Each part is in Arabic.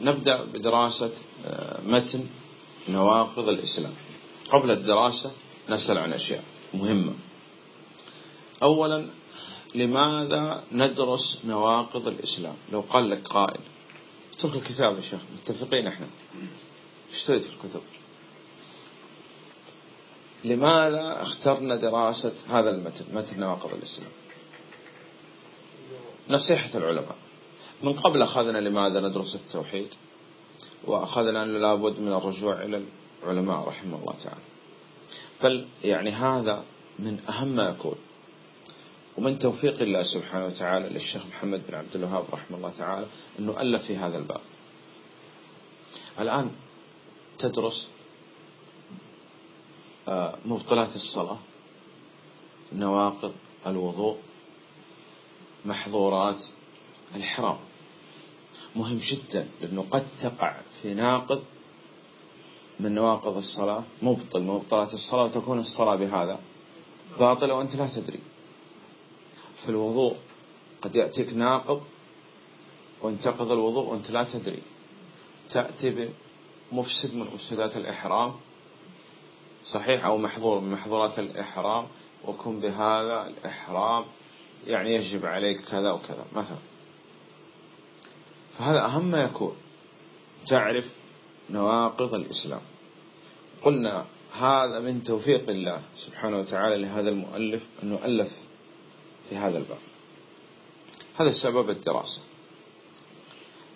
نبدأ بدراسة آه، متن نواقض الإسلام. قبل الدراسة نسأل عن أشياء مهمة. أولا لماذا ندرس نواقض الإسلام؟ لو قال لك قائل. اترك الكتاب يا شيخ متفقين إحنا. اشتريت في الكتب؟ لماذا اخترنا دراسة هذا المتن متن نواقض الإسلام؟ نصيحة العلماء. من قبل أخذنا لماذا ندرس التوحيد؟ وأخذنا أنه لابد من الرجوع إلى العلماء رحمه الله تعالى. بل يعني هذا من أهم ما يكون. ومن توفيق الله سبحانه وتعالى للشيخ محمد بن عبد الوهاب رحمه الله تعالى أنه ألف في هذا الباب. الآن تدرس آه، مبطلات الصلاة نواقض الوضوء محظورات الحرام مهم جدا لأنه قد تقع في ناقض من نواقض الصلاة مبطل من مبطلات الصلاة وتكون الصلاة بهذا. باطلة وأنت لا تدري. في الوضوء قد يأتيك ناقض وانتقض الوضوء وأنت لا تدري. تأتي بمفسد من مفسدات الإحرام صحيح أو محظور من محظورات الإحرام وكن بهذا الإحرام يعني يجب عليك كذا وكذا مثلا. فهذا أهم ما يكون. تعرف نواقض الإسلام. قلنا هذا من توفيق الله سبحانه وتعالى لهذا المؤلف أنه ألف في هذا الباب. هذا سبب الدراسة.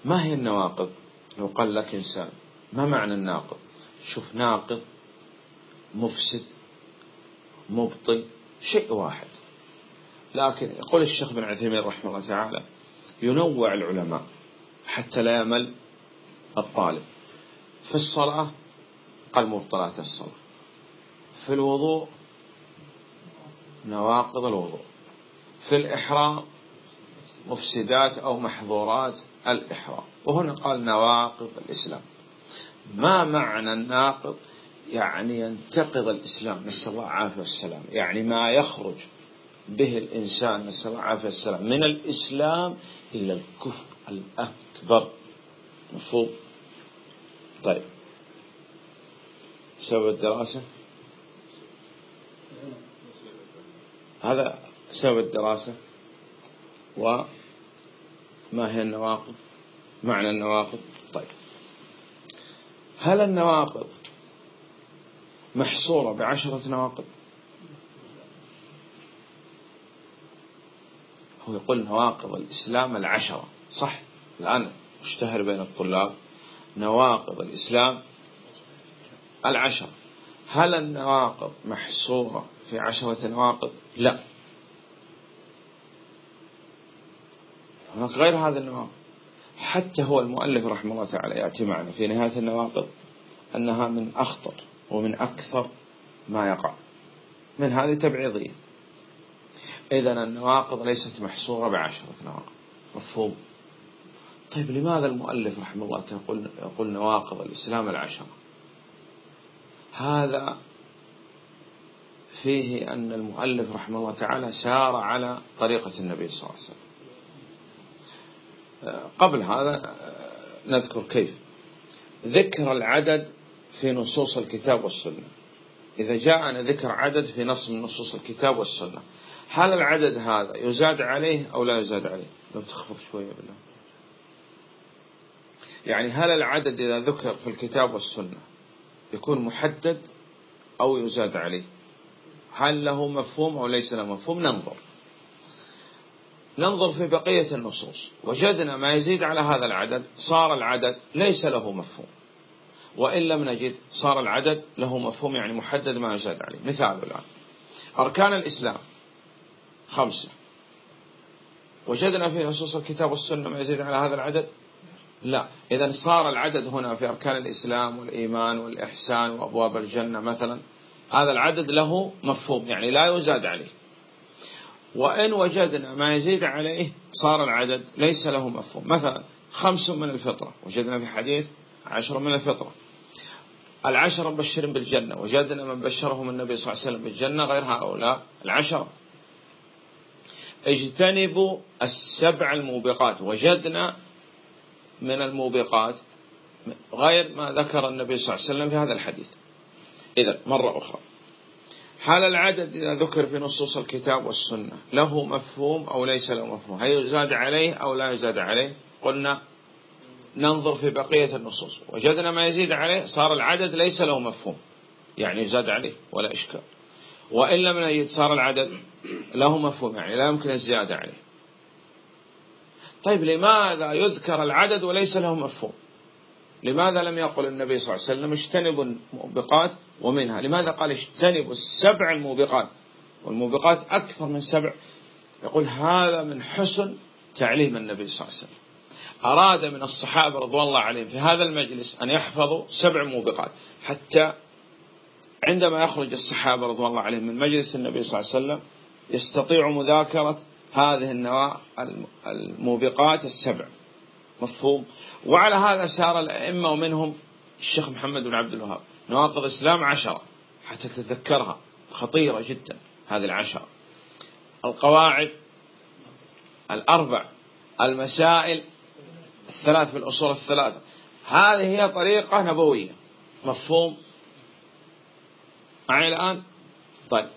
ما هي النواقض؟ لو قال لك إنسان ما معنى الناقض؟ شوف ناقض مفسد مبطل شيء واحد. لكن يقول الشيخ بن عثيمين رحمه الله تعالى ينوع العلماء. حتى لا يمل الطالب. في الصلاة قال مبطلات الصلاة. في الوضوء نواقض الوضوء. في الإحرام مفسدات أو محظورات الإحرام. وهنا قال نواقض الإسلام. ما معنى الناقض؟ يعني ينتقض الإسلام. نسأل الله العافية والسلام. يعني ما يخرج به الإنسان نسأل الله العافية والسلام من الإسلام إلى الكفر. الأكبر. مفهوم؟ طيب. سبب الدراسة؟ هذا سبب الدراسة. وما هي النواقض؟ معنى النواقض؟ طيب. هل النواقض محصورة بعشرة نواقض؟ هو يقول نواقض الإسلام العشرة. صح. الآن مشتهر بين الطلاب نواقض الإسلام العشرة هل النواقض محصورة في عشرة نواقض؟ لا. هناك غير هذا النواقض. حتى هو المؤلف رحمه الله تعالى يأتي معنا في نهاية النواقض أنها من أخطر ومن أكثر ما يقع. من هذه تبعيضية. إذا النواقض ليست محصورة بعشرة نواقض. مفهوم. طيب لماذا المؤلف رحمه الله يقول, يقول نواقض الإسلام العشرة؟ هذا فيه أن المؤلف رحمه الله تعالى سار على طريقة النبي صلى الله عليه وسلم. قبل هذا نذكر كيف. ذكر العدد في نصوص الكتاب والسنة. إذا جاءنا ذكر عدد في نص من نصوص الكتاب والسنة هل العدد هذا يزاد عليه أو لا يزاد عليه؟ لو تخفض شوية بالله. يعني هل العدد إذا ذكر في الكتاب والسنة يكون محدد أو يزاد عليه؟ هل له مفهوم أو ليس له مفهوم؟ ننظر. ننظر في بقية النصوص. وجدنا ما يزيد على هذا العدد صار العدد ليس له مفهوم. وإن لم نجد صار العدد له مفهوم يعني محدد ما يزاد عليه. مثال الآن. أركان الإسلام. خمسة. وجدنا في نصوص الكتاب والسنة ما يزيد على هذا العدد؟ لا. إذا صار العدد هنا في أركان الإسلام والإيمان والإحسان وأبواب الجنة مثلا. هذا العدد له مفهوم يعني لا يزاد عليه. وإن وجدنا ما يزيد عليه صار العدد ليس له مفهوم. مثلا خمس من الفطرة وجدنا في حديث عشر من الفطرة. العشر مبشرين بالجنة وجدنا من بشرهم النبي صلى الله عليه وسلم بالجنة غير هؤلاء العشر اجتنبوا السبع الموبقات وجدنا من الموبقات غير ما ذكر النبي صلى الله عليه وسلم في هذا الحديث. إذا مرة أخرى. هل العدد إذا ذكر في نصوص الكتاب والسنة له مفهوم أو ليس له مفهوم؟ هل يزاد عليه أو لا يزاد عليه؟ قلنا ننظر في بقية النصوص. وجدنا ما يزيد عليه صار العدد ليس له مفهوم. يعني يزاد عليه ولا إشكال. وإن لم نجد صار العدد له مفهوم. يعني لا يمكن الزيادة عليه. طيب لماذا يذكر العدد وليس له مفهوم؟ لماذا لم يقل النبي صلى الله عليه وسلم اجتنبوا الموبقات ومنها؟ لماذا قال اجتنبوا السبع الموبقات؟ والموبقات أكثر من سبع. يقول هذا من حسن تعليم النبي صلى الله عليه وسلم. أراد من الصحابة رضوان الله عليهم في هذا المجلس أن يحفظوا سبع موبقات حتى عندما يخرج الصحابة رضوان الله عليهم من مجلس النبي صلى الله عليه وسلم يستطيع مذاكرة هذه النواة الموبقات السبع. مفهوم؟ وعلى هذا سار الأئمة ومنهم الشيخ محمد بن عبد الوهاب. نواقض الإسلام عشرة حتى تتذكرها خطيرة جدا هذه العشرة. القواعد الأربع المسائل الثلاث في الأصول الثلاثة. هذه هي طريقة نبوية. مفهوم؟ معي الآن؟ طيب.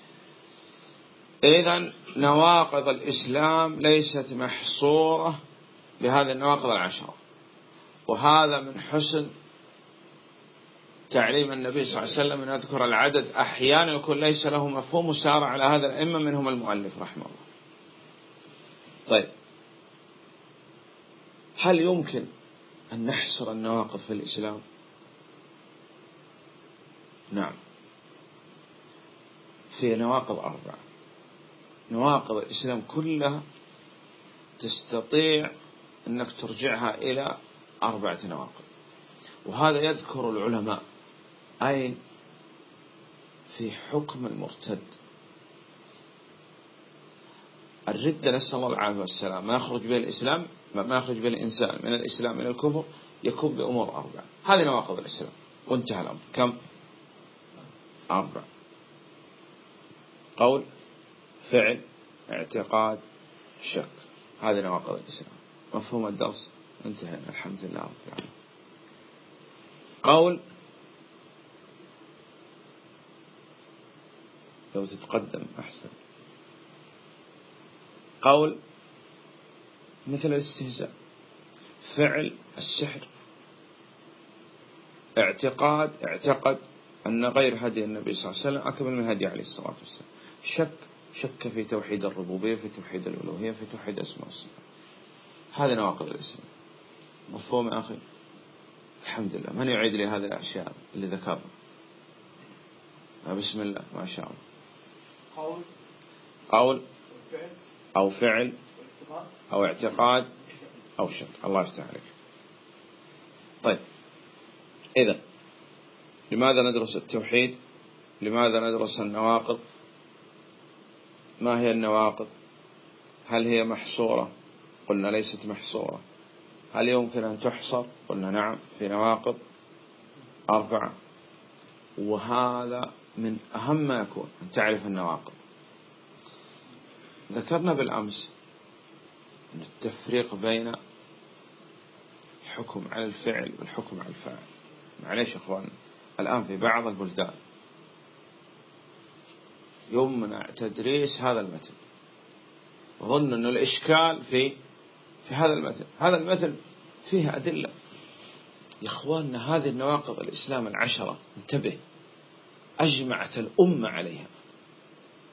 إذا نواقض الإسلام ليست محصورة بهذه النواقض العشرة وهذا من حسن تعليم النبي صلى الله عليه وسلم. أن يذكر العدد. أحيانا يكون ليس له مفهوم وسار على هذا الأئمة منهم المؤلف رحمه الله. طيب. هل يمكن أن نحصر النواقض في الإسلام؟ نعم. في نواقض أربعة. نواقض الإسلام كلها تستطيع أنك ترجعها إلى أربعة نواقض. وهذا يذكر العلماء أين؟ في حكم المرتد. الردة نسأل الله العافية والسلام. ما يخرج به الإسلام ما يخرج به الإنسان من الإسلام إلى الكفر يكون بأمور أربعة. هذه نواقض الإسلام. وانتهى الأمر. كم؟ أربع قول. فعل اعتقاد شك. هذه نواقض الإسلام. مفهوم الدرس؟ انتهى. الحمد لله رب العالمين. قول لو تتقدم أحسن. قول مثل الاستهزاء. فعل السحر. اعتقاد اعتقد أن غير هدي النبي صلى الله عليه وسلم أكمل من هدي عليه الصلاة والسلام. شك شك في توحيد الربوبية في توحيد الألوهية في توحيد أسماء الصفات هذه نواقض الإسلام مفهوم يا أخي؟ الحمد لله. من يعيد لي هذه الأشياء اللي ذكرها؟ بسم الله ما شاء الله. قول. قول. أو فعل. أو اعتقاد. أو شك. الله يفتح عليك. طيب. إذا لماذا ندرس التوحيد؟ لماذا ندرس النواقض؟ ما هي النواقض؟ هل هي محصورة؟ قلنا ليست محصورة. هل يمكن أن تحصر؟ قلنا نعم في نواقض أربعة. وهذا من أهم ما يكون أن تعرف النواقض. ذكرنا بالأمس أن التفريق بين الحكم على الفعل والحكم على الفاعل. معليش أخوان الآن في بعض البلدان يمنع تدريس هذا المتن. أظن أن الإشكال في في هذا المتن. هذا المتن فيه أدلة. يا إخواننا هذه النواقض الإسلام العشرة. انتبه. أجمعت الأمة عليها.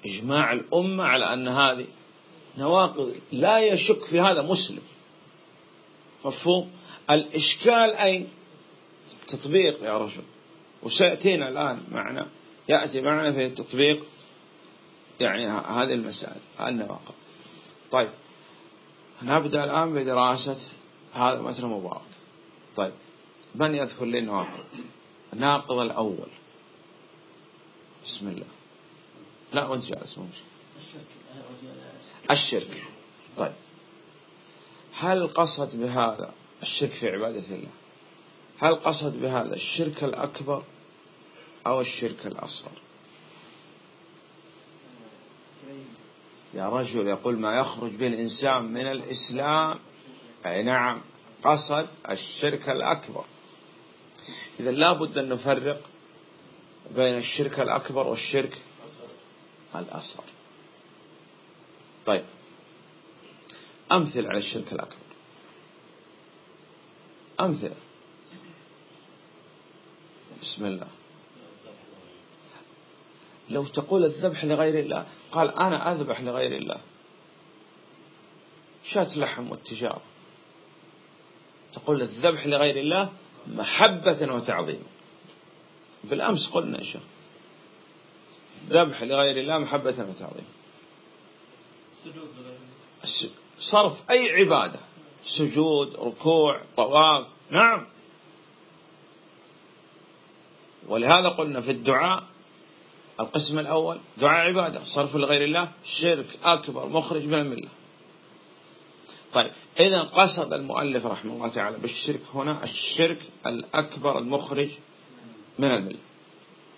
إجماع الأمة على أن هذه نواقض لا يشك في هذا مسلم. مفهوم؟ الإشكال أين؟ تطبيق يا رجل. وسيأتينا الآن معنا. يأتي معنا في التطبيق يعني هذه المسائل النواقض. طيب. نبدأ الآن بدراسة هذا المتن المبارك طيب. من يذكر لي النواقض؟ الناقض الأول. بسم الله. لا وانت جالس مو الشرك. طيب. هل قصد بهذا الشرك في عبادة الله؟ هل قصد بهذا الشرك الأكبر أو الشرك الأصغر؟ يا رجل يقول ما يخرج به الإنسان من الإسلام. أي نعم قصد الشرك الأكبر. إذا لابد أن نفرق بين الشرك الأكبر والشرك الأصغر. طيب أمثل على الشرك الأكبر. أمثلة. بسم الله. لو تقول الذبح لغير الله. قال أنا أذبح لغير الله. شاة لحم والتجارة. تقول الذبح لغير الله محبة وتعظيما بالأمس قلنا يا شيخ ذبح لغير الله محبة وتعظيما صرف أي عبادة. سجود ركوع طواف. نعم. ولهذا قلنا في الدعاء القسم الأول دعاء عبادة صرف لغير الله شرك أكبر مخرج من الملة. طيب إذا قصد المؤلف رحمه الله تعالى بالشرك هنا الشرك الأكبر المخرج من الملة.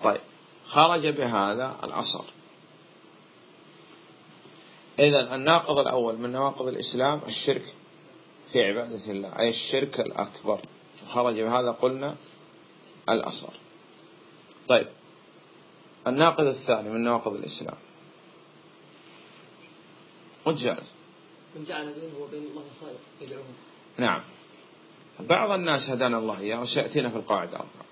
طيب خرج بهذا الأصل. إذا الناقض الأول من نواقض الإسلام الشرك في عبادة الله أي الشرك الأكبر. خرج بهذا قلنا الأصل. طيب الناقض الثاني من نواقض الإسلام. وجالس من جعل بينه وبين الله صائر يدعوه نعم. بعض الناس هدانا الله إياه وسيأتينا في القاعدة أربعة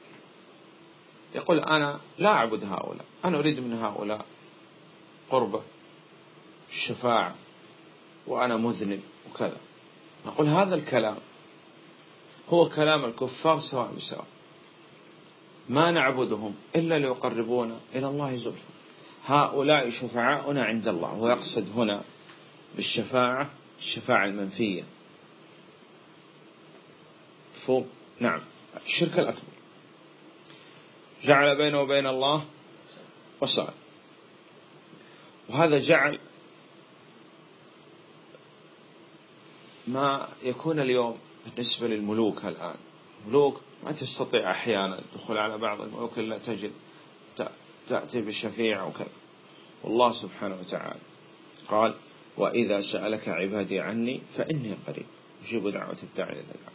يقول أنا لا أعبد هؤلاء أنا أريد من هؤلاء قربة الشفاعة وأنا مذنب وكذا. نقول هذا الكلام هو كلام الكفار سواء بسواء. ما نعبدهم إلا ليقربونا إلى الله زلفى. هؤلاء شفعاؤنا عند الله ويقصد هنا بالشفاعة الشفاعة المنفية. فوق نعم الشرك الأكبر. جعل بينه وبين الله وصال وهذا جعل ما يكون اليوم بالنسبة للملوك الآن. ملوك ما تستطيع أحيانا الدخول على بعض الملوك إلا تجد تأتي بالشفيع وكذا. والله سبحانه وتعالى قال وإذا سألك عبادي عني فإني قريب. أجيب دعوة الداعي إذا دعا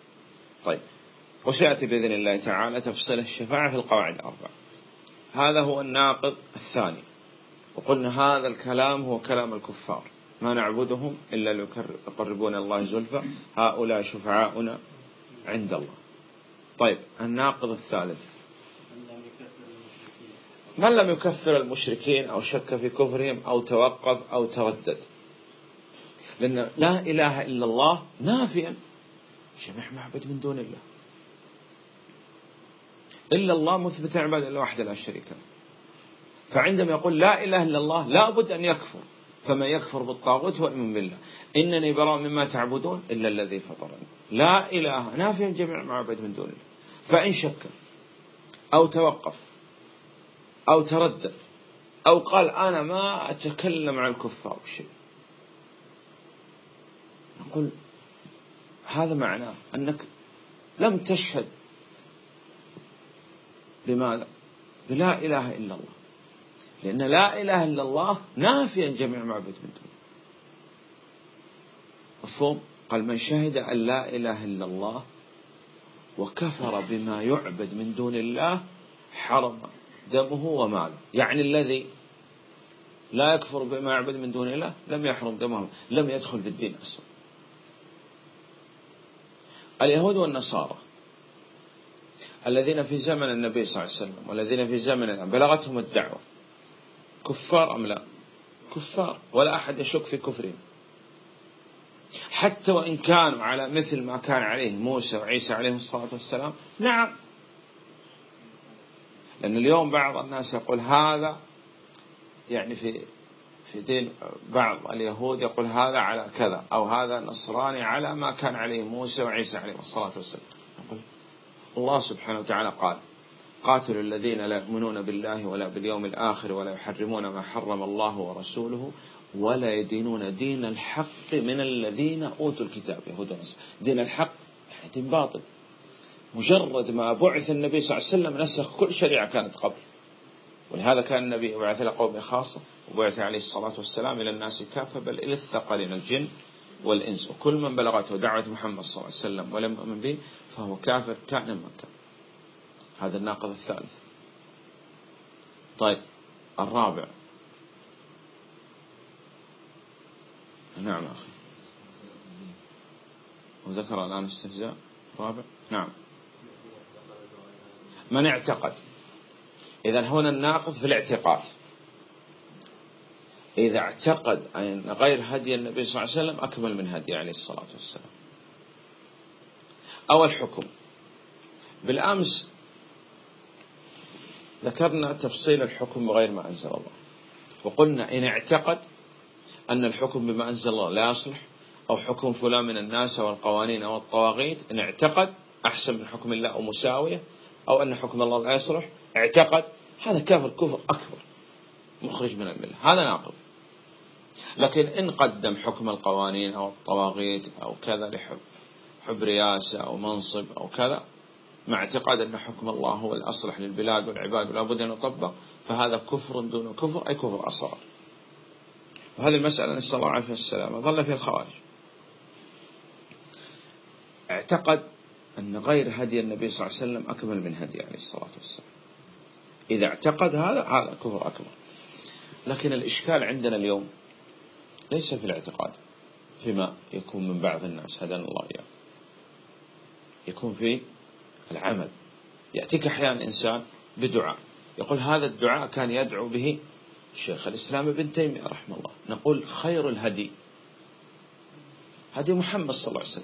طيب. وسيأتي بإذن الله تعالى تفصيل الشفاعة في القواعد الأربع هذا هو الناقض الثاني. وقلنا هذا الكلام هو كلام الكفار. ما نعبدهم إلا ليقربون الله زلفى. هؤلاء شفعاؤنا عند الله. طيب الناقض الثالث. من لم يكفر المشركين. أو شك في كفرهم أو توقف أو تردد؟ لأن لا إله إلا الله نافيا. جميع معبد من دون الله. إلا الله مثبت عباد الله وحده لا شريك له. فعندما يقول لا إله إلا الله لا بد أن يكفر. فمن يكفر بالطاغوت ويؤمن بالله. إنني براء مما تعبدون إلا الذي فطرني. لا إله نافيا جميع معبد من دون الله. فإن شك أو توقف أو تردد أو قال أنا ما أتكلم عن الكفار شيء. نقول هذا معناه أنك لم تشهد بماذا؟ بلا إله إلا الله. لأن لا إله إلا الله نافيا جميع معبد من دونه مفهوم؟ قال من شهد أن لا إله إلا الله وكفر بما يعبد من دون الله حرم دمه وماله. يعني الذي لا يكفر بما يعبد من دون الله لم يحرم دمه لم يدخل في الدين أصلا. اليهود والنصارى الذين في زمن النبي صلى الله عليه وسلم والذين في زمن بلغتهم الدعوة كفار أم لا؟ كفار ولا أحد يشك في كفرهم. حتى وإن كانوا على مثل ما كان عليه موسى وعيسى عليهم الصلاة والسلام. نعم. لأن اليوم بعض الناس يقول هذا يعني في في دين بعض اليهود يقول هذا على كذا أو هذا نصراني على ما كان عليه موسى وعيسى عليهم الصلاة والسلام. الله سبحانه وتعالى قال قاتلوا الذين لا يؤمنون بالله ولا باليوم الآخر ولا يحرمون ما حرم الله ورسوله ولا يدينون دين الحق من الذين أوتوا الكتاب يهود دين الحق يعني دين باطل. مجرد ما بعث النبي صلى الله عليه وسلم نسخ كل شريعة كانت قبل. ولهذا كان النبي بعث إلى خاصة وبعث عليه الصلاة والسلام إلى الناس كافة بل إلى الثقلين الجن والإنس. وكل من بلغته دعوة محمد صلى الله عليه وسلم ولم يؤمن به فهو كافر كائنا من كان هذا الناقض الثالث. طيب الرابع. نعم أخي. وذكر الآن استهزاء رابع. نعم. من اعتقد. إذا هنا الناقض في الاعتقاد. إذا اعتقد أن غير هدي النبي صلى الله عليه وسلم أكمل من هدي عليه الصلاة والسلام. أو الحكم. بالأمس ذكرنا تفصيل الحكم بغير ما أنزل الله. وقلنا إن اعتقد أن الحكم بما أنزل الله لا يصلح أو حكم فلان من الناس أو القوانين أو الطواغيت إن اعتقد أحسن من حكم الله أو مساوية أو أن حكم الله لا يصلح اعتقد هذا كافر كفر أكبر مخرج من الملة. هذا ناقض. لكن إن قدم حكم القوانين أو الطواغيت أو كذا لحب حب رياسة أو منصب أو كذا مع اعتقاد أن حكم الله هو الأصلح للبلاد والعباد ولا بد أن يطبق فهذا كفر دون كفر أي كفر أصغر. وهذه المسألة نسأل الله العافية والسلامة ظل في الخوارج. اعتقد أن غير هدي النبي صلى الله عليه وسلم أكمل من هدي عليه الصلاة والسلام. إذا اعتقد هذا هذا كفر أكبر. لكن الإشكال عندنا اليوم ليس في الاعتقاد فيما يكون من بعض الناس. هدانا الله إياه. يكون في العمل. يأتيك أحيانا إنسان بدعاء. يقول هذا الدعاء كان يدعو به شيخ الإسلام ابن تيمية رحمه الله. نقول خير الهدي. هدي محمد صلى الله عليه وسلم.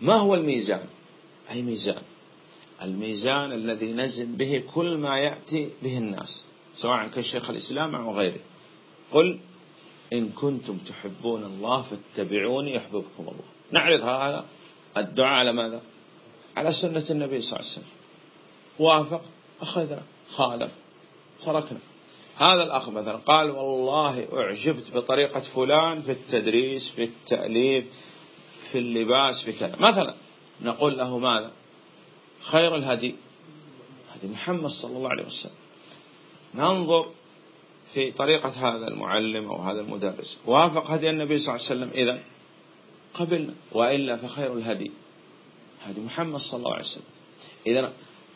ما هو الميزان؟ أي ميزان؟ الميزان الذي نزل به كل ما يأتي به الناس سواء كان شيخ الإسلام أو غيره. قل إن كنتم تحبون الله فاتبعوني يحببكم الله. نعرض هذا الدعاء على ماذا؟ على سنة النبي صلى الله عليه وسلم. وافق أخذنا خالف تركنا. هذا الأخ مثلا قال والله أعجبت بطريقة فلان في التدريس في التأليف في اللباس في كذا. مثلا نقول له ماذا؟ خير الهدي هدي محمد صلى الله عليه وسلم. ننظر في طريقة هذا المعلم أو هذا المدرس. وافق هدي النبي صلى الله عليه وسلم. إذا قبلنا وإلا فخير الهدي. هدي محمد صلى الله عليه وسلم. إذا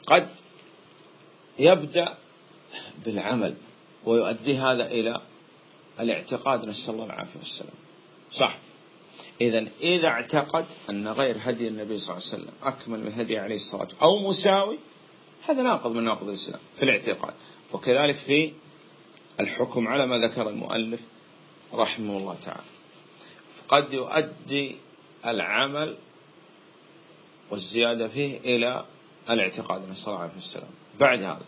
قد يبدأ بالعمل ويؤدي هذا إلى الاعتقاد نسأل الله العافية والسلام صح. إذا إذا اعتقد أن غير هدي النبي صلى الله عليه وسلم أكمل من هدي عليه الصلاة أو مساوي هذا ناقض من ناقض الإسلام في الاعتقاد. وكذلك في الحكم على ما ذكر المؤلف رحمه الله تعالى. قد يؤدي العمل والزيادة فيه إلى الاعتقاد نسأل الله عليه السلام. بعد هذا.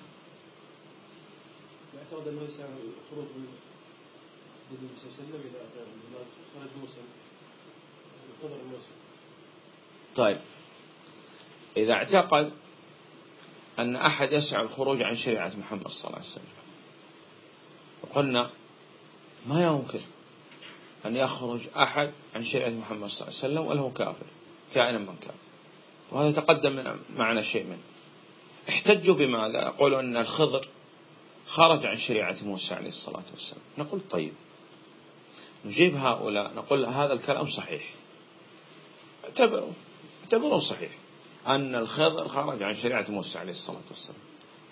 يعتقد أنه الخروج من النبي صلى الله عليه وسلم إذا خرج قدر طيب. إذا اعتقد أن أحد يسعى الخروج عن شريعة محمد صلى الله عليه وسلم وقلنا ما يمكن أن يخرج أحد عن شريعة محمد صلى الله عليه وسلم وله كافر كائنا من كان. وهذا تقدم معنا شيء منه. احتجوا بماذا؟ يقولوا أن الخضر خرج عن شريعة موسى عليه الصلاة والسلام. نقول طيب. نجيب هؤلاء نقول هذا الكلام صحيح. اعتبروا. اعتبروا صحيح. أن الخضر خرج عن شريعة موسى عليه الصلاة والسلام.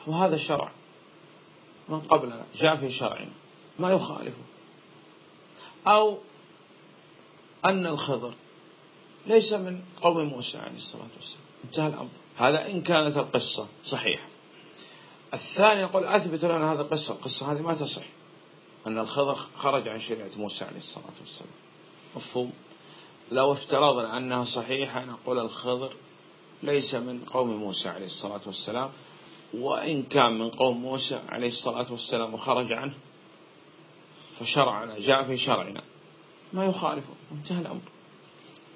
وهذا الشرع من قبلنا جاء في شرعنا ما يخالفه. أو أن الخضر ليس من قوم موسى عليه الصلاة والسلام. انتهى الأمر. هذا إن كانت القصة صحيحة. الثاني يقول أثبت لنا هذه القصة. القصة هذه ما تصح. أن الخضر خرج عن شريعة موسى عليه الصلاة والسلام. مفهوم؟ لو افترضنا أنها صحيحة نقول الخضر ليس من قوم موسى عليه الصلاة والسلام. وإن كان من قوم موسى عليه الصلاة والسلام وخرج عنه فشرعنا جاء في شرعنا. ما يخالفه. انتهى الأمر.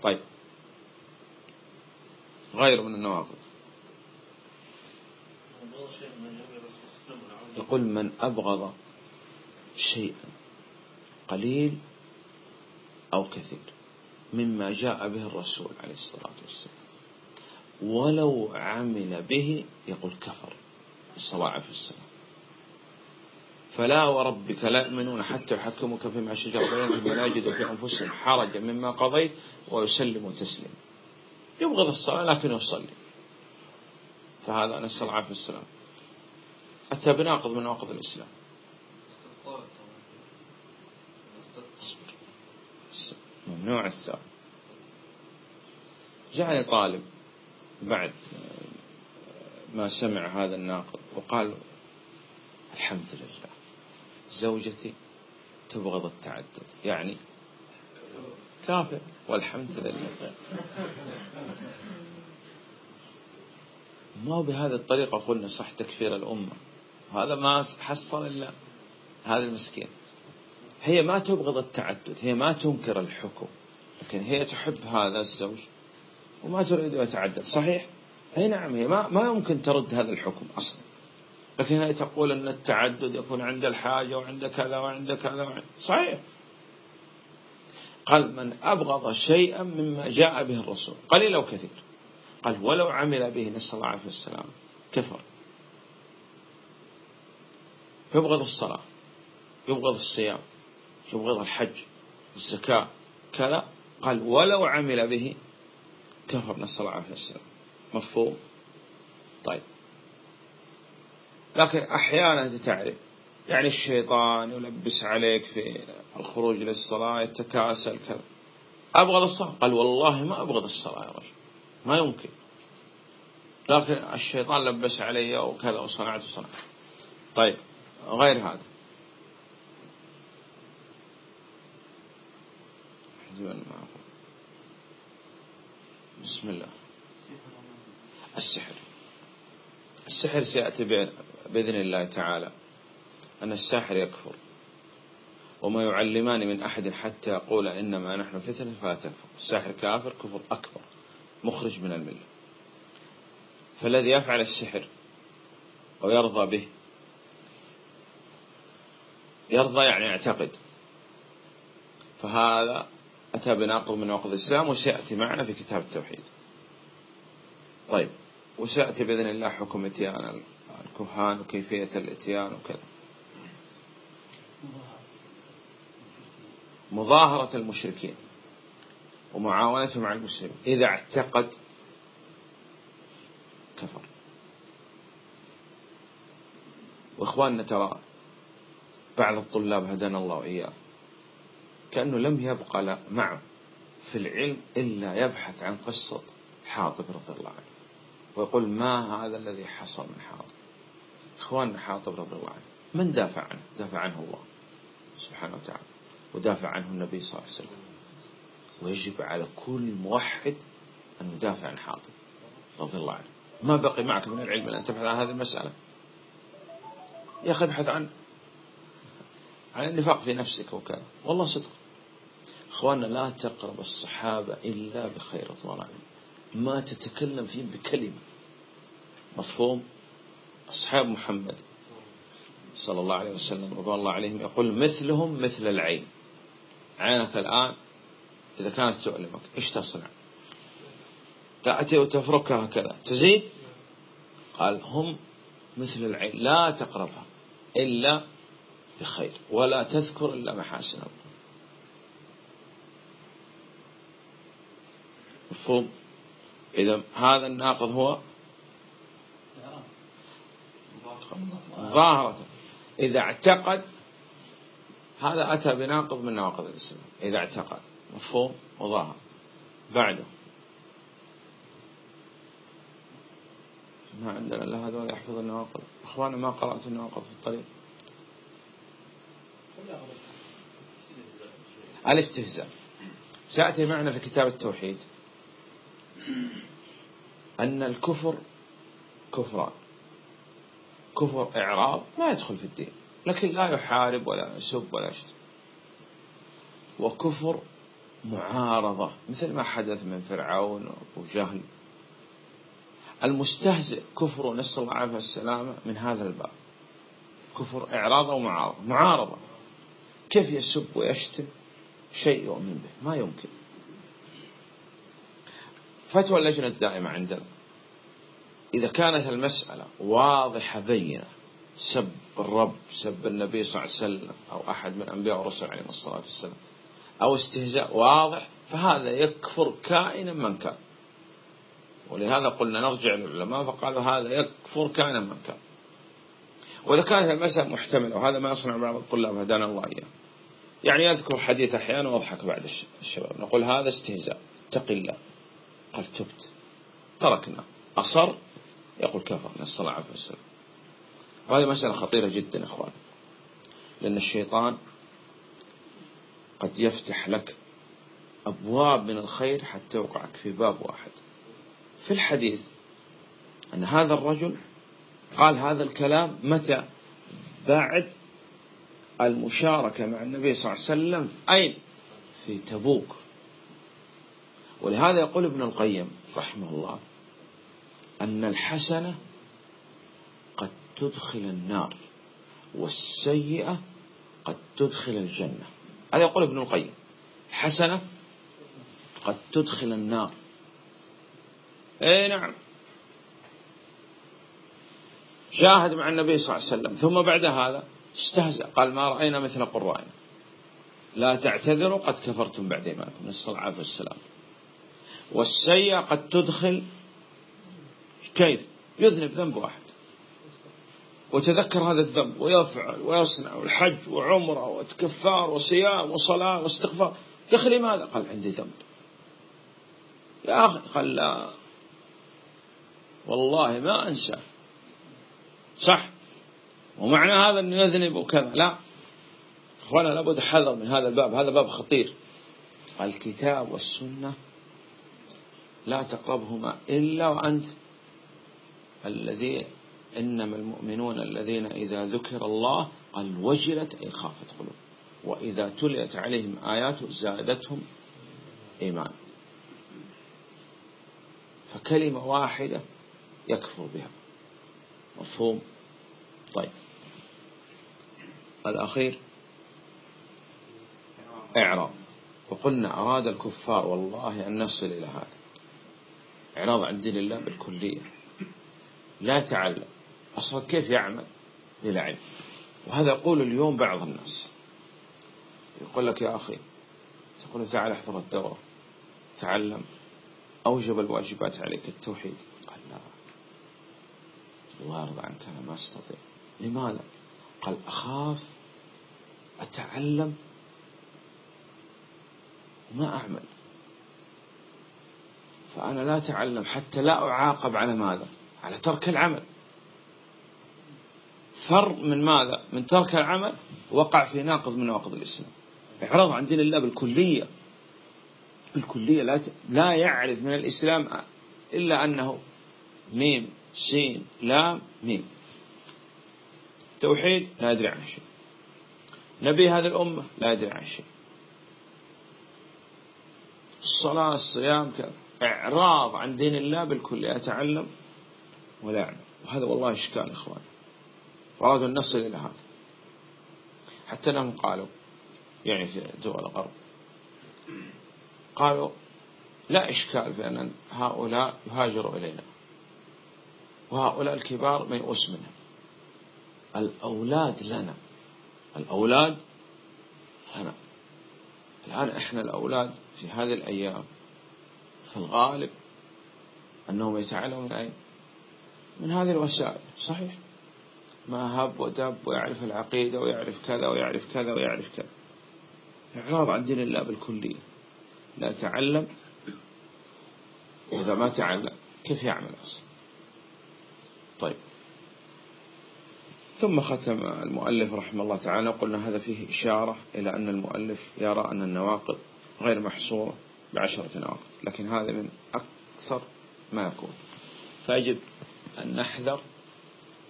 طيب. غير من النواقض يقول من أبغض شيئا قليل أو كثير مما جاء به الرسول عليه الصلاة والسلام. ولو عمل به يقول كفر الله عليه وسلم فلا وربك لا يؤمنون حتى يحكموك فيما شجر بينهم ولا يجدوا في أنفسهم حرجا مما قضيت ويسلموا تسليما. يبغض الصلاة لكن يصلي. فهذا نسأل الله العافية والسلام أتى بناقض من نواقض الإسلام. ممنوع السؤال. جاءني طالب بعد ما سمع هذا الناقض وقال الحمد لله زوجتي تبغض التعدد. يعني كافر. والحمد لله. ما بهذه الطريقة قلنا صح تكفير الأمة. هذا ما حصل إلا هذا المسكين هي ما تبغض التعدد هي ما تنكر الحكم لكن هي تحب هذا الزوج وما تريد أن يتعدد. صحيح؟ أي نعم هي ما, ما يمكن ترد هذا الحكم أصلا. لكن هي تقول أن التعدد يكون عند الحاجة وعند كذا وعند كذا وعند صحيح. قال من أبغض شيئا مما جاء به الرسول. قليل أو كثير. قال ولو عمل به نسأل الله عليه السلام. كفر. يبغض الصلاة. يبغض الصيام. يبغض الحج. الزكاة. كذا. قال ولو عمل به. كفر نسأل الله عليه السلام. مفهوم؟ طيب. لكن أحيانا تعرف يعني الشيطان يلبس عليك في الخروج للصلاة يتكاسل كذا. أبغض الصلاة؟ قال والله ما أبغض الصلاة يا رجل. ما يمكن. لكن الشيطان لبس علي وكذا وصنعت وصنعت. طيب غير هذا. بسم الله. السحر. السحر سيأتي بإذن الله تعالى. أن الساحر يكفر. وما يعلمان من أحد حتى يقول إنما نحن فتنة فلا تكفر. الساحر كافر كفر أكبر مخرج من الملة. فالذي يفعل السحر ويرضى به يرضى يعني يعتقد. فهذا أتى بناقض من نواقض الإسلام وسيأتي معنا في كتاب التوحيد. طيب وسيأتي بإذن الله حكم إتيان الكهان وكيفية الإتيان وكذا. مظاهرة المشركين ومعاونته مع المسلمين. إذا اعتقد كفر. وإخواننا ترى بعض الطلاب هدانا الله وإياه كأنه لم يبقى معه في العلم إلا يبحث عن قصة حاطب رضي الله عنه ويقول ما هذا الذي حصل من حاطب؟ إخواننا حاطب رضي الله عنه. من دافع عنه؟ دافع عنه الله سبحانه وتعالى ودافع عنه النبي صلى الله عليه وسلم. ويجب على كل موحد أن يدافع عن حاطب رضي الله عنه. ما بقي معك من العلم أن تبحث عن هذه المسألة. يا أخي ابحث عن عن النفاق في نفسك وكذا والله صدق. أخواننا لا تقرب الصحابة إلا بخير رضوان ما تتكلم فيهم بكلمة. مفهوم؟ أصحاب محمد. صلى الله عليه وسلم رضوان الله عليهم يقول مثلهم مثل العين. عينك الآن إذا كانت تؤلمك إيش تصنع؟ تأتي وتفركها هكذا تزيد؟ قال هم مثل العين لا تقربها إلا بخير ولا تذكر إلا محاسن الله. مفهوم؟ إذا هذا الناقض هو؟ ظاهرة. إذا اعتقد هذا أتى بناقض من نواقض الإسلام. إذا اعتقد مفهوم؟ وظاهر بعده. ما عندنا إلا هذول يحفظ النواقض. أخوانا ما قرأت النواقض في الطريق. الاستهزاء. سيأتي معنا في كتاب التوحيد. أن الكفر كفران. كفر إعراض ما يدخل في الدين. لكن لا يحارب ولا يسب ولا يشتم وكفر معارضة مثل ما حدث من فرعون وجهل المستهزئ كفر نسأل الله عليه السلامة من هذا الباب. كفر إعراض أو معارضة؟ معارضة. كيف يسب ويشتم؟ شيء يؤمن به ما يمكن. فتوى اللجنة الدائمة عندنا. إذا كانت المسألة واضحة بينة سب الرب سب النبي صلى الله عليه وسلم أو أحد من أنبياء ورسل عليه الصلاة والسلام أو استهزاء واضح فهذا يكفر كائنا من كان. ولهذا قلنا نرجع للعلماء فقالوا هذا يكفر كائنا من كان. وإذا كانت المسألة محتملة وهذا ما يصنع بعض الطلاب هدانا الله إياه. يعني يذكر حديث أحيانا ويضحك بعد الشباب. نقول هذا استهزاء اتق الله. قال تبت. تركنا. أصر يقول كفر نسأل الله عليه وسلم وهذه مسألة خطيرة جدا إخوان. لأن الشيطان قد يفتح لك أبواب من الخير حتى يوقعك في باب واحد. في الحديث أن هذا الرجل قال هذا الكلام متى؟ بعد المشاركة مع النبي صلى الله عليه وسلم أين؟ في تبوك. ولهذا يقول ابن القيم رحمه الله أن الحسنة قد تدخل النار والسيئة قد تدخل الجنة. هذا يقول ابن القيم. الحسنة قد تدخل النار. أي نعم. جاهد مع النبي صلى الله عليه وسلم. ثم بعد هذا استهزأ. قال ما رأينا مثل قرائنا. لا تعتذروا قد كفرتم بعد إيمانكم. نسأل عليه والسلام. والسيئة قد تدخل كيف؟ يذنب ذنب واحد. وتذكر هذا الذنب ويفعل ويصنع والحج وعمره وكفار وصيام وصلاة واستغفار. يا أخي لماذا؟ قال عندي ذنب. يا أخي قال لا. والله ما أنسى. صح. ومعنى هذا أنه يذنب وكذا. لا. أخوانا لابد حذر من هذا الباب. هذا باب خطير. الكتاب والسنة لا تقربهما إلا وأنت الذي إنما المؤمنون الذين إذا ذكر الله قال وجلت أي خافت قلوب. وإذا تليت عليهم آياته زادتهم إيمان. فكلمة واحدة يكفر بها. مفهوم؟ طيب. الأخير. إعراض وقلنا أراد الكفار والله أن نصل إلى هذا. إعراض عن دين الله بالكلية. لا تعلم. أصلا كيف يعمل؟ بلا علم وهذا يقول اليوم بعض الناس. يقول لك يا أخي تقول تعال احضر الدورة. تعلم. أوجب الواجبات عليك التوحيد. قال لا. الله يرضى عنك أنا ما أستطيع. لماذا؟ قال أخاف أتعلم وما أعمل. فأنا لا أتعلم حتى لا أعاقب على ماذا؟ على ترك العمل. فر من ماذا؟ من ترك العمل وقع في ناقض من نواقض الإسلام. إعراض عن دين الله بالكلية. بالكلية لا لا يعرف من الإسلام إلا أنه ميم سين لام ميم. توحيد لا يدري عن شيء. نبي هذه الأمة لا يدري عن شيء. الصلاة الصيام كذا إعراض عن دين الله بالكلية. يتعلم يعلم. وهذا والله إشكال إخوان. وأرادوا أن نصل إلى هذا. حتى أنهم قالوا يعني في دول الغرب قالوا لا إشكال بأن هؤلاء يهاجروا إلينا. وهؤلاء الكبار ميؤوس منهم. الأولاد لنا. الأولاد لنا. الآن إحنا الأولاد في هذه الأيام في الغالب أنهم يتعلمون أين؟ من هذه الوسائل صحيح؟ ما هب ودب ويعرف العقيدة ويعرف كذا ويعرف كذا ويعرف كذا. إعراض عن دين الله بالكلية. لا تعلم وإذا ما تعلم كيف يعمل أصلا؟ طيب. ثم ختم المؤلف رحمه الله تعالى قلنا هذا فيه إشارة إلى أن المؤلف يرى أن النواقض غير محصورة بعشرة نواقض لكن هذا من أكثر ما يكون فيجب أن نحذر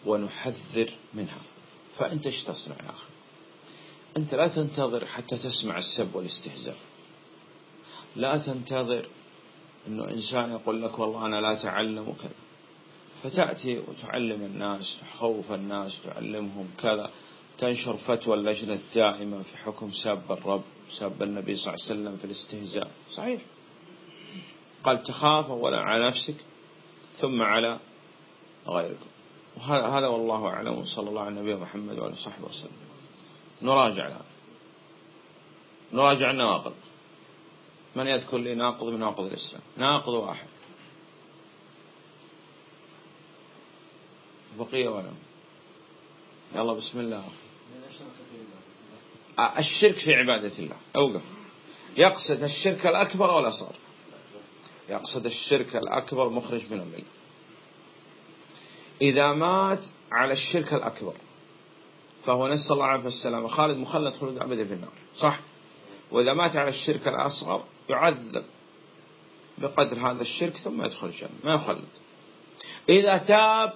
ونحذر منها. فأنت إيش تصنع يا أخي؟ أنت لا تنتظر حتى تسمع السب والاستهزاء. لا تنتظر أنه إنسان يقول لك والله أنا لا أتعلم وكذا. فتأتي وتعلم الناس تخوف الناس تعلمهم كذا. تنشر فتوى اللجنة الدائمة في حكم سب الرب سب النبي صلى الله عليه وسلم في الاستهزاء. صحيح. قال تخاف أولا على نفسك ثم على غيركم. هذا والله أعلم وصلى الله على النبي محمد وعلى صحبه وسلم. نراجع الآن. نراجع النواقض. من يذكر لي ناقض من نواقض الإسلام؟ ناقض واحد. بقية ولا؟ يلا بسم الله. الشرك في عبادة الله. أوقف. يقصد الشرك الأكبر ولا صار يقصد الشرك الأكبر مخرج من الملة. إذا مات على الشرك الأكبر. فهو نسأل الله عليه السلام خالد مخلد خلود أبدا في النار. صح. وإذا مات على الشرك الأصغر يعذب بقدر هذا الشرك ثم يدخل الجنة. ما يخلد. إذا تاب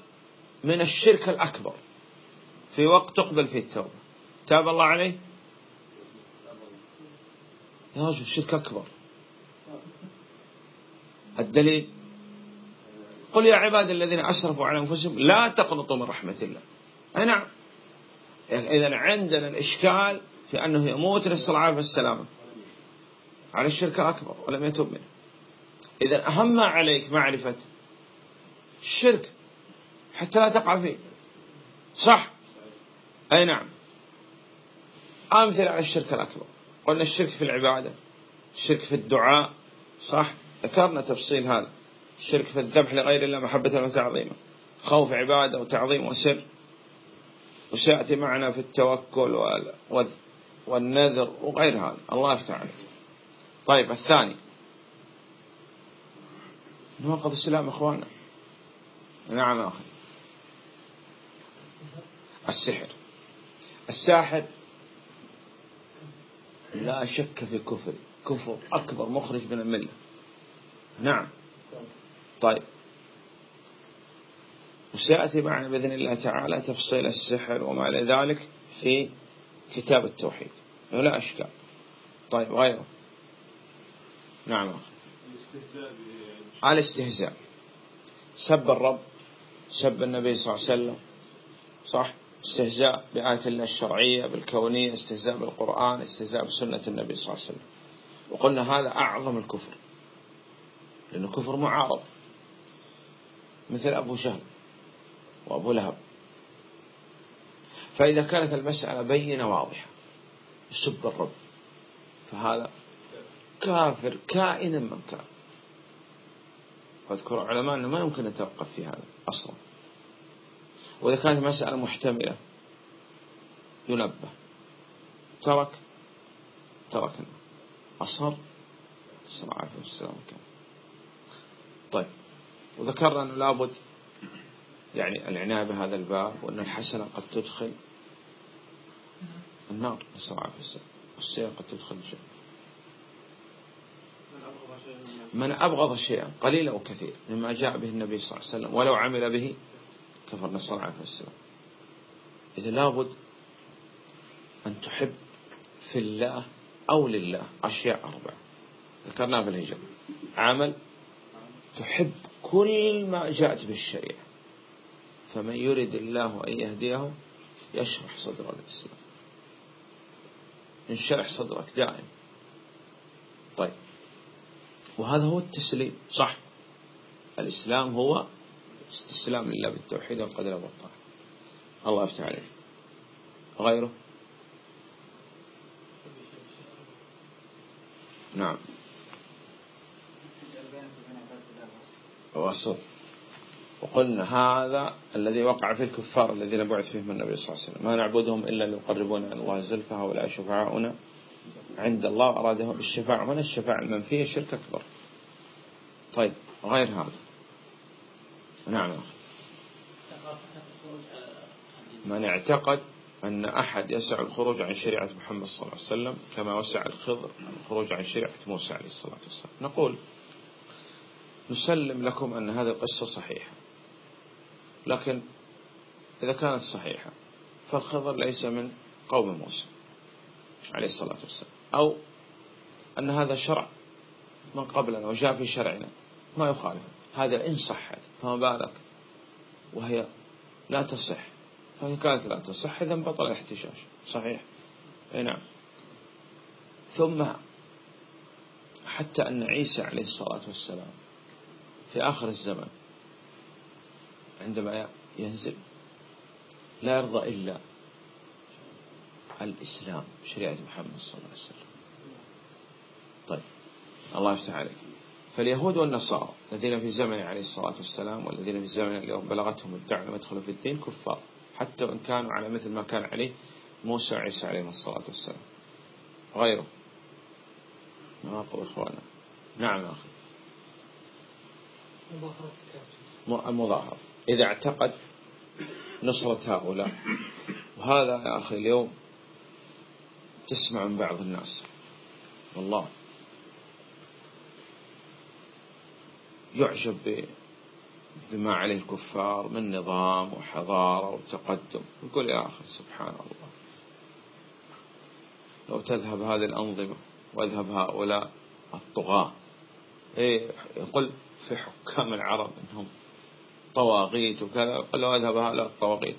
من الشرك الأكبر. في وقت تقبل فيه التوبة. تاب الله عليه؟ يا رجل شرك أكبر. الدليل؟ قل يا عباد الذين أسرفوا على أنفسهم لا تقنطوا من رحمة الله. أي نعم. إذا عندنا الإشكال في أنه يموت نسأل العافية والسلامة على الشرك الأكبر ولم يتوب منه. إذا أهم ما عليك معرفة الشرك حتى لا تقع فيه. صح؟ أي نعم. أمثل على الشرك الأكبر. قلنا الشرك في العبادة الشرك في الدعاء. صح؟ ذكرنا تفصيل هذا. الشرك في الذبح لغير الله محبة وتعظيمه. خوف عبادة وتعظيم وسر. وسيأتي معنا في التوكل والنذر وغير هذا. الله يفتح عليك. طيب الثاني. نواقض السلام إخوانا. نعم أخي. السحر. الساحر لا شك في كفر. كفر أكبر مخرج من الملة. نعم. طيب. وسيأتي معنا بإذن الله تعالى تفصيل السحر وما إلى ذلك في كتاب التوحيد. ولا أشكال. طيب غيره. نعم. أخي الاستهزاء. سب الرب سب النبي صلى الله عليه وسلم. صح؟ استهزاء بآيات الله الشرعية بالكونية استهزاء بالقرآن استهزاء بسنة النبي صلى الله عليه وسلم. وقلنا هذا أعظم الكفر. لأنه كفر معارض. مثل أبو جهل وأبو لهب. فإذا كانت المسألة بينة واضحة يسب الرب. فهذا كافر كائنا من كان. واذكر علماء أنه ما يمكن نتوقف في هذا أصلا. وإذا كانت مسألة محتملة ينبه. ترك تركنا. أصر صلى الله عليه وسلم. طيب. وذكرنا أنه لابد يعني العناية بهذا الباب وأن الحسنة قد تدخل النار. نسأل الله وسلم والسيئة قد تدخل الجنة من أبغض شيئا قليلا وكثير مما جاء به النبي صلى الله عليه وسلم ولو عمل به كفر. نسأل الله وسلم إذا لابد أن تحب في الله أو لله أشياء أربعة. ذكرناها في الهجرة عمل تحب كل ما جاءت به الشريعة فمن يرد الله أن يهديه يشرح صدر الإسلام انشرح صدرك دائم. طيب. وهذا هو التسليم. صح. الإسلام هو استسلام لله بالتوحيد والقدر والطاعة. الله يفتح عليه غيره؟ نعم. وصل وقلنا هذا الذي وقع في الكفار الذين بعث فيهم النبي صلى الله عليه وسلم. ما نعبدهم إلا ليقربونا إلى الله زلفى هؤلاء شفعاؤنا عند الله أرادهم بالشفاعة من الشفاعة؟ المنفية شرك أكبر. طيب غير هذا. نعم. من اعتقد أن أحد يسع الخروج عن شريعة محمد صلى الله عليه وسلم كما وسع الخضر الخروج عن شريعة موسى عليه الصلاة والسلام. نقول نسلم لكم أن هذه القصة صحيحة. لكن إذا كانت صحيحة فالخضر ليس من قوم موسى عليه الصلاة والسلام. أو أن هذا شرع من قبلنا وجاء في شرعنا ما يخالف. هذا إن صحت فما بالك؟ وهي لا تصح. فهي كانت لا تصح إذا بطل الاحتجاج. صحيح؟ أي نعم. ثم حتى أن عيسى عليه الصلاة والسلام في آخر الزمن. عندما ينزل لا يرضى إلا الإسلام شريعة محمد صلى الله عليه وسلم. طيب الله يفتح عليك. فاليهود والنصارى الذين في زمن عليه الصلاة والسلام والذين في زمن اليوم بلغتهم الدعوة لم يدخلوا في الدين كفار. حتى وإن كانوا على مثل ما كان عليه موسى وعيسى عليهم الصلاة والسلام. غيره نواقض إخوانا نعم أخي. المظاهرة إذا اعتقد نصرة هؤلاء. وهذا يا أخي اليوم تسمع من بعض الناس. والله. يعجب بما عليه الكفار من نظام وحضارة وتقدم. يقول يا أخي سبحان الله. لو تذهب هذه الأنظمة وأذهب هؤلاء الطغاة. إيه يقول في حكام العرب أنهم طواغيت وكذا قال لو اذهب هؤلاء الطواغيت.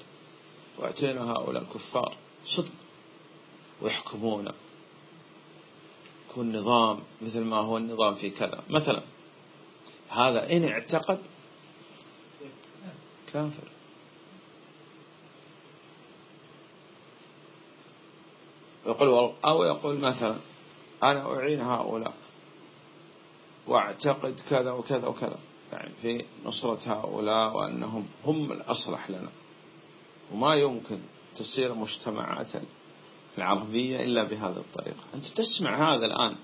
وأتينا هؤلاء الكفار صدق ويحكمون. يكون نظام مثل ما هو النظام في كذا. مثلا هذا إن اعتقد كافر. يقول أو يقول مثلا أنا أعين هؤلاء. واعتقد كذا وكذا وكذا. يعني في نصرة هؤلاء وأنهم هم الأصلح لنا. وما يمكن تصير مجتمعات العربية إلا بهذه الطريقة. أنت تسمع هذا الآن.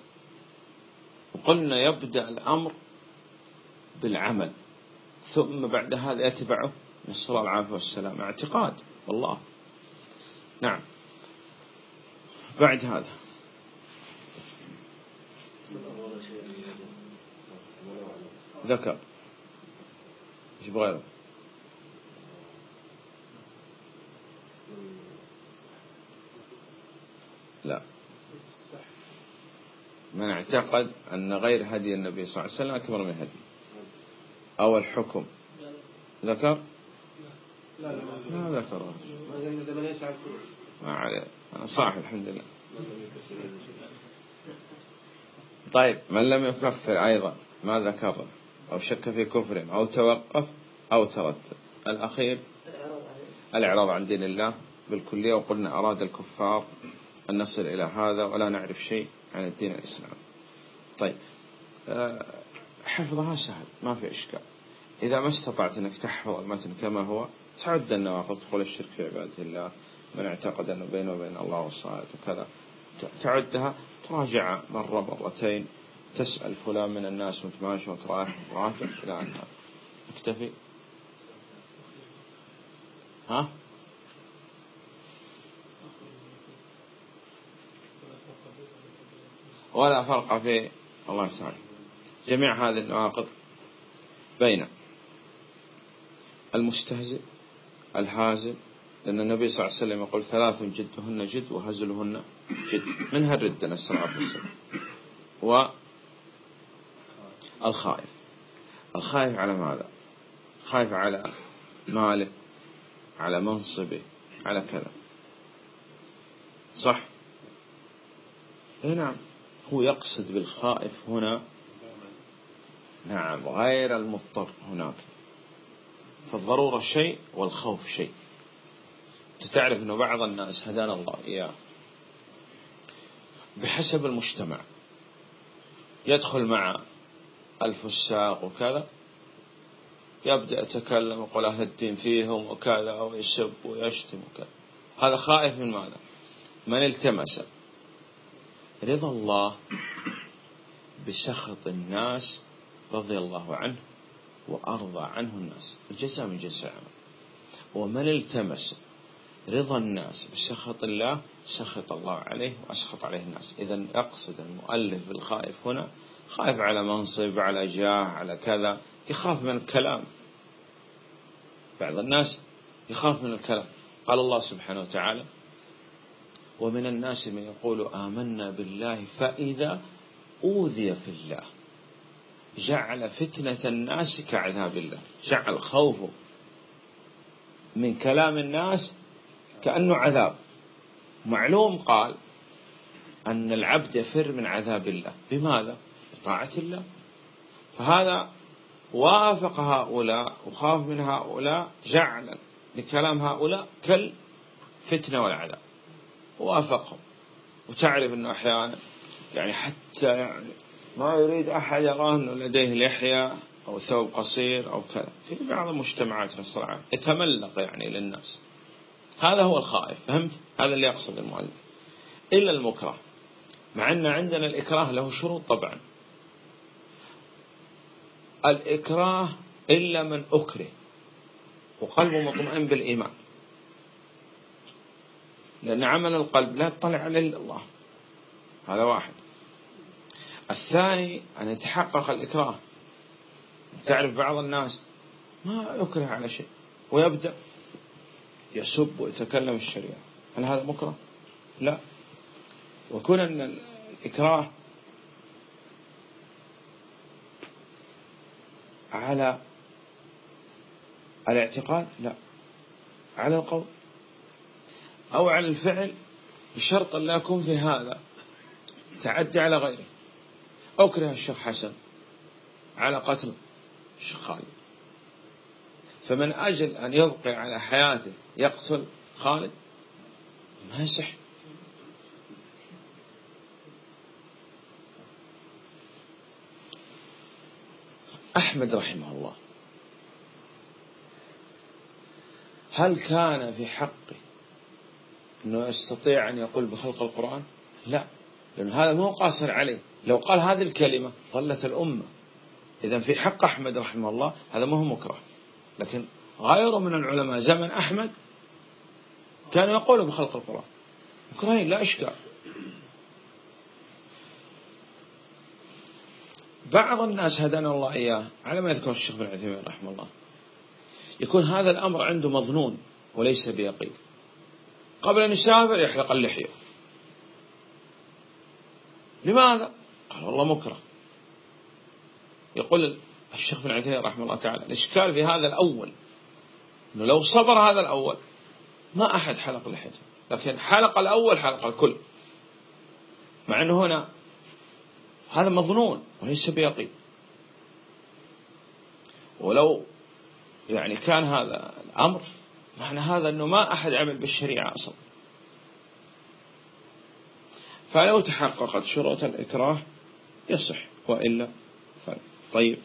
وقلنا يبدأ الأمر بالعمل. ثم بعد هذا يتبعه نسأل الله العافية والسلام اعتقاد. والله. نعم. بعد هذا. ذكر إيش بغيره لا. من اعتقد أن غير هدي النبي صلى الله عليه وسلم أكبر من هدي. أو الحكم. ذكر؟ لا لا ما ذكر. ما عليه. أنا صاحب الحمد لله. طيب من لم يكفر أيضا ما ذكر؟ أو شك في كفر أو توقف أو تردد. الأخير الإعراض عن دين الله بالكلية وقلنا أراد الكفار أن نصل إلى هذا ولا نعرف شيء عن الدين الإسلامي. طيب آه، حفظها سهل ما في إشكال. إذا ما استطعت أنك تحفظ المتن كما هو تعد النواقض تقول الشرك في عبادة الله من اعتقد أنه بينه وبين الله والصلاة وكذا. تعدها تراجع مرة مرتين تسأل فلان من الناس وانت ماشي وتراجع وتراجع إلى أن اكتفي ها؟ ولا فرق في الله يسعدك جميع هذه النواقض بين المستهزئ الهازل لأن النبي صلى الله عليه وسلم يقول ثلاث جدهن جد وهزلهن جد. منها الردة نسأل الله العافية والخائف الخائف على ماذا؟ خائف على ماله على منصبه على كذا. صح؟ اي نعم. هو يقصد بالخائف هنا. نعم غير المضطر هناك. فالضرورة شيء والخوف شيء. تعرف أنه بعض الناس هدانا الله إياه بحسب المجتمع يدخل مع الفساق وكذا. يبدأ يتكلم ويقول أهل الدين فيهم وكذا ويسب ويشتم وكذا. هذا خائف من ماذا؟ من التمس. رضا الله بسخط الناس رضي الله عنه وأرضى عنه الناس. الجزاء من جنس العمل ومن التمس؟ رضا الناس بسخط الله سخط الله عليه وأسخط عليه الناس. إذا أقصد المؤلف بالخائف هنا خائف على منصب على جاه على كذا. يخاف من الكلام. بعض الناس يخاف من الكلام. قال الله سبحانه وتعالى ومن الناس من يقول آمنا بالله فإذا أوذي في الله. جعل فتنة الناس كعذاب الله. جعل خوفه من كلام الناس كأنه عذاب. معلوم قال أن العبد يفر من عذاب الله. بماذا؟ بطاعة الله. فهذا وافق هؤلاء وخاف من هؤلاء جعل لكلام هؤلاء كالفتنة والعذاب. وافقهم. وتعرف أنه أحيانا يعني حتى يعني ما يريد أحد يراه أنه لديه لحية أو ثوب قصير أو كذا. في بعض المجتمعات الصراحة يتملق يعني للناس. هذا هو الخائف فهمت؟ هذا اللي يقصد المؤلف. إلا المكره. مع أن عندنا الإكراه له شروط طبعا. الإكراه إلا من أكره وقلبه مطمئن بالإيمان. لأن عمل القلب لا يطلع عليه إلا الله. هذا واحد. الثاني أن يتحقق الإكراه. تعرف بعض الناس ما يكره على شيء ويبدأ يسب ويتكلم الشريعة. هل هذا مكره؟ لا. وكون أن الإكراه على الاعتقاد؟ لا. على القول. أو على الفعل بشرط أن لا يكون في هذا تعدي على غيره. أكره الشيخ حسن على قتل الشيخ خالد. فمن أجل أن يبقي على حياته يقتل خالد ما يصح. أحمد رحمه الله. هل كان في حقه أنه يستطيع أن يقول بخلق القرآن؟ لا لأن هذا مو قاصر عليه لو قال هذه الكلمة ظلت الأمة. إذا في حق أحمد رحمه الله هذا ما هو مكره. لكن غيره من العلماء زمن أحمد كانوا يقولوا بخلق القرآن. مكرهين لا إشكال. بعض الناس هدانا الله إياه. على ما يذكر الشيخ بن عثيمين رحمه الله. يكون هذا الأمر عنده مظنون وليس بيقين. قبل أن يسافر يحلق اللحية. لماذا؟ قال والله مكره. يقول الشيخ بن عثيمين رحمه الله تعالى الإشكال في هذا الأول أنه لو صبر هذا الأول ما أحد حلق لحيته. لكن حلق الأول حلق الكل. مع أنه هنا هذا مظنون وليس بيقين. ولو يعني كان هذا الأمر معنى هذا أنه ما أحد عمل بالشريعة أصلا. فلو تحققت شروط الإكراه يصح وإلا طيب.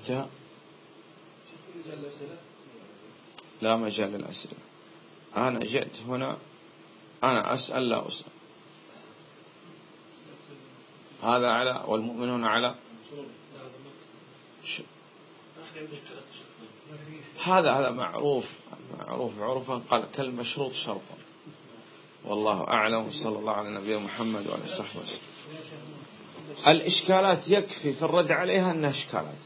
انتهى لا مجال للأسئلة. أنا جئت هنا أنا أسأل لا أسأل. هذا على والمؤمنون على هذا هذا معروف معروف عرفا قال كالمشروط شرطا. والله أعلم صلى الله على نبينا محمد وعلى صحبه الإشكالات يكفي في الرد عليها أنها إشكالات.